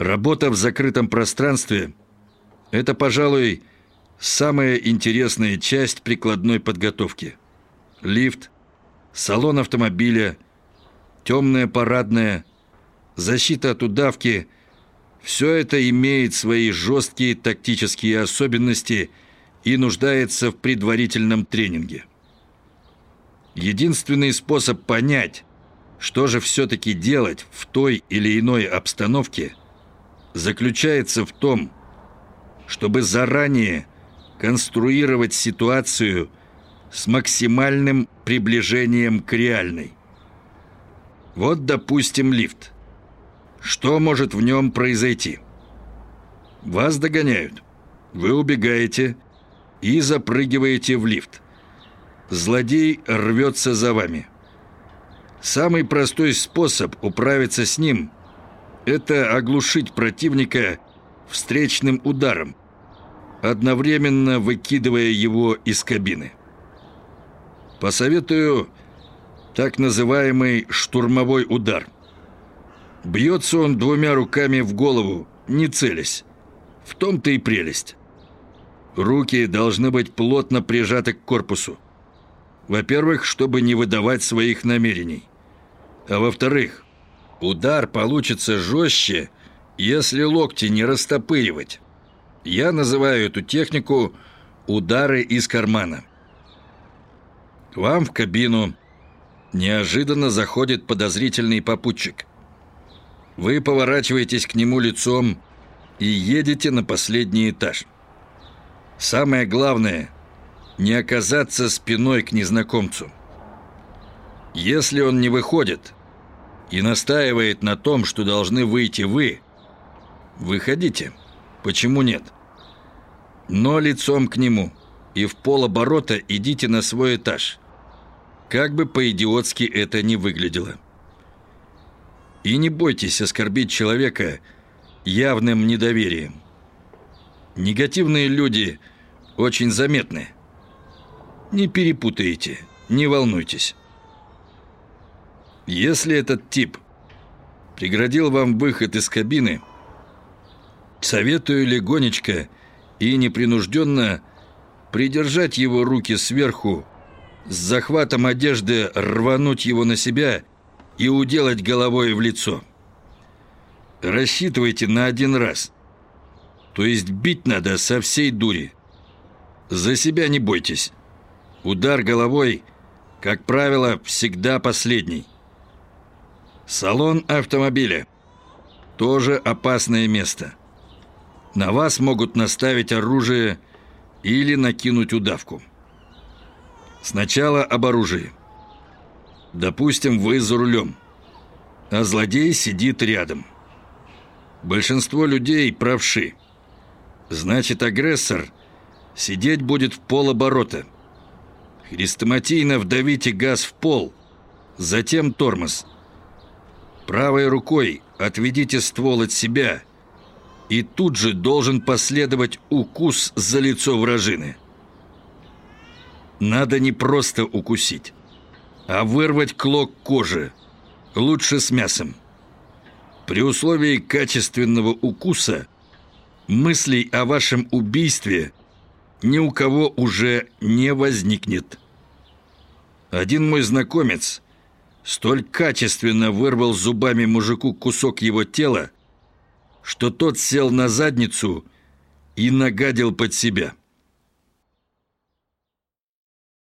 Работа в закрытом пространстве – это, пожалуй, самая интересная часть прикладной подготовки. Лифт, салон автомобиля, темная парадная, защита от удавки – все это имеет свои жесткие тактические особенности и нуждается в предварительном тренинге. Единственный способ понять, что же все-таки делать в той или иной обстановке, заключается в том, чтобы заранее конструировать ситуацию с максимальным приближением к реальной. Вот, допустим, лифт. Что может в нем произойти? Вас догоняют. Вы убегаете и запрыгиваете в лифт. Злодей рвется за вами. Самый простой способ управиться с ним – это оглушить противника встречным ударом, одновременно выкидывая его из кабины. Посоветую так называемый штурмовой удар. Бьется он двумя руками в голову, не целясь. В том-то и прелесть. Руки должны быть плотно прижаты к корпусу. Во-первых, чтобы не выдавать своих намерений. А во-вторых, удар получится жестче, если локти не растопыривать. Я называю эту технику «удары из кармана». Вам в кабину неожиданно заходит подозрительный попутчик. Вы поворачиваетесь к нему лицом и едете на последний этаж. Самое главное – не оказаться спиной к незнакомцу. Если он не выходит и настаивает на том, что должны выйти вы, выходите. Почему нет? Но лицом к нему и в полоборота идите на свой этаж. Как бы по-идиотски это ни выглядело. И не бойтесь оскорбить человека явным недоверием. Негативные люди очень заметны. Не перепутайте, не волнуйтесь. Если этот тип преградил вам выход из кабины, советую легонечко и непринужденно придержать его руки сверху, с захватом одежды рвануть его на себя и уделать головой в лицо. Рассчитывайте на один раз – то есть бить надо со всей дури. За себя не бойтесь. Удар головой, как правило, всегда последний. Салон автомобиля. Тоже опасное место. На вас могут наставить оружие или накинуть удавку. Сначала об оружии. Допустим, вы за рулем, а злодей сидит рядом. Большинство людей правши. Значит, агрессор сидеть будет в полоборота. Хрестоматийно вдавите газ в пол, затем тормоз. Правой рукой отведите ствол от себя, и тут же должен последовать укус за лицо вражины. Надо не просто укусить, а вырвать клок кожи, лучше с мясом. При условии качественного укуса – мыслей о вашем убийстве ни у кого уже не возникнет. Один мой знакомец столь качественно вырвал зубами мужику кусок его тела, что тот сел на задницу и нагадил под себя.